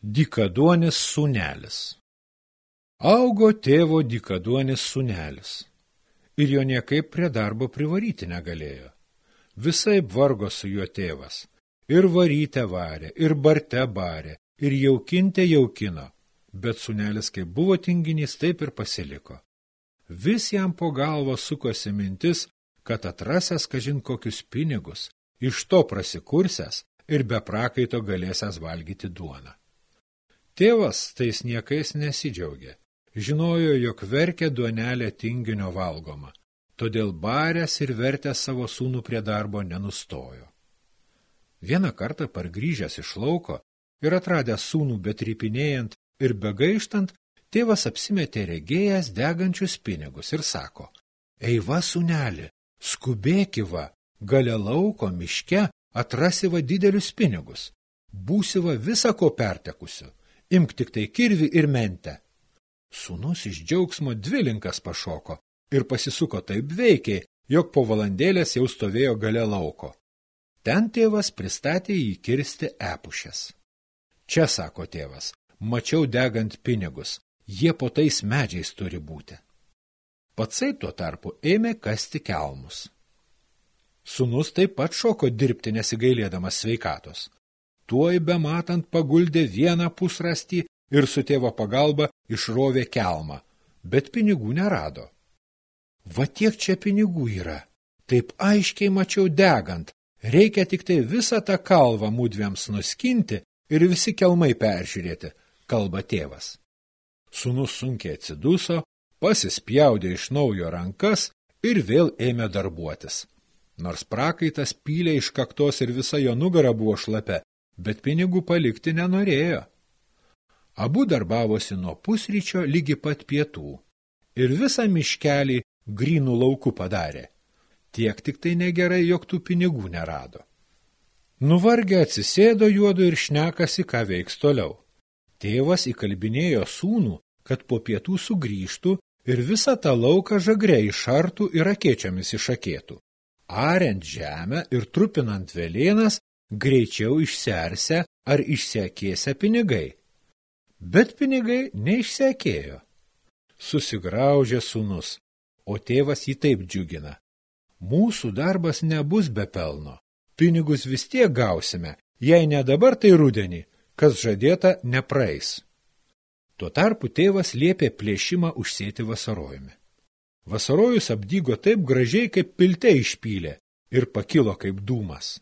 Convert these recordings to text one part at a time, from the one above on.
Dikaduonis sunelis Augo tėvo dikaduonis sunelis, ir jo niekaip prie darbo privaryti negalėjo. Visai vargo su juo tėvas, ir varyte varė, ir barte barė, ir jaukinte jaukino, bet sunelis kaip buvo tinginys, taip ir pasiliko. Vis jam po galvo sukosi mintis, kad atrasęs kažin kokius pinigus, iš to prasikursęs ir be prakaito galėsęs valgyti duoną. Tėvas tais niekais nesidžiaugė. Žinojo, jog verkė duonelė tinginio valgoma, todėl baręs ir vertęs savo sūnų prie darbo nenustojo. Vieną kartą pargrįžęs iš lauko ir atradęs sūnų betrypinėjant ir begaištant, tėvas apsimetė regėjęs degančius pinigus ir sako, Eiva, sūneli, skubėkiva, gale lauko miške atrasiva didelius pinigus, būsiva visą ko pertekusiu imk tik tai kirvi ir mentę. Sūnus iš džiaugsmo dvilinkas pašoko ir pasisuko taip veikiai, jog po valandėlės jau stovėjo gale lauko. Ten tėvas pristatė jį kirsti epušės. Čia, sako tėvas, mačiau degant pinigus, jie po tais medžiais turi būti. Patsai tuo tarpu ėmė kasti kelmus. Sūnus taip pat šoko dirbti nesigailėdamas sveikatos tuoj bematant paguldė vieną pusrastį ir su tėvo pagalba išrovė kelmą, bet pinigų nerado. Va tiek čia pinigų yra, taip aiškiai mačiau degant, reikia tik tai visą tą kalvą mūdviems nuskinti ir visi kelmai peržiūrėti, kalba tėvas. Sūnus sunkiai atsiduso, pasispjaudė iš naujo rankas ir vėl ėmė darbuotis. Nors prakaitas pylė iš kaktos ir visa jo nugara buvo šlape, bet pinigų palikti nenorėjo. Abu darbavosi nuo pusryčio lygi pat pietų ir visą miškelį grynų laukų padarė. Tiek tik tai negerai, jog tų pinigų nerado. Nuvargę atsisėdo juodu ir šnekasi, ką veiks toliau. Tėvas įkalbinėjo sūnų, kad po pietų sugrįžtų ir visą tą lauką žagrę išartų ir akėčiamis išakėtų. Ariant žemę ir trupinant vėlienas, greičiau išsersia ar išsekėsia pinigai. Bet pinigai neišsekėjo. Susigraužė sunus, o tėvas jį taip džiugina. Mūsų darbas nebus be pelno. Pinigus vis tiek gausime, jei ne dabar tai rudenį, kas žadėta nepraeis. Tuo tarpu tėvas liepė plėšimą užsėti vasarojumi. Vasarojus apdygo taip gražiai, kaip pilte išpylė ir pakilo kaip dūmas.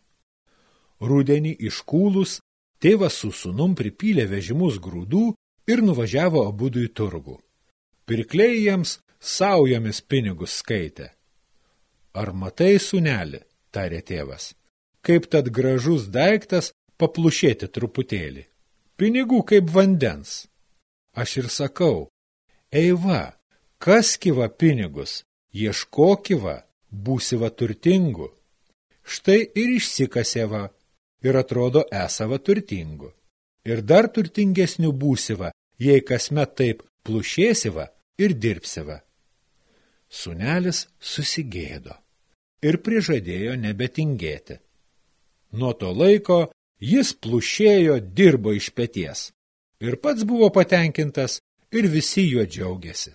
Rudenį iškūlus, tėvas su sunum pripylė vežimus grūdų ir nuvažiavo abudu į turgų. Pirkliai jiems saujomis pinigus skaitė. Ar matai, suneli, tarė tėvas, kaip tad gražus daiktas paplušėti truputėlį. Pinigų kaip vandens. Aš ir sakau, eiva, kaskiva pinigus, ieškokiva, būsiva turtingu. Štai ir išsikasėva ir atrodo esava turtingu. Ir dar turtingesnių būsiva, jei kasmet taip plušėsiva ir dirbsiva. Sunelis susigėdo ir prižadėjo nebetingėti. Nuo to laiko jis plušėjo dirbo iš pėties ir pats buvo patenkintas ir visi juo džiaugiasi.